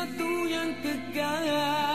sesuatu yang kekal.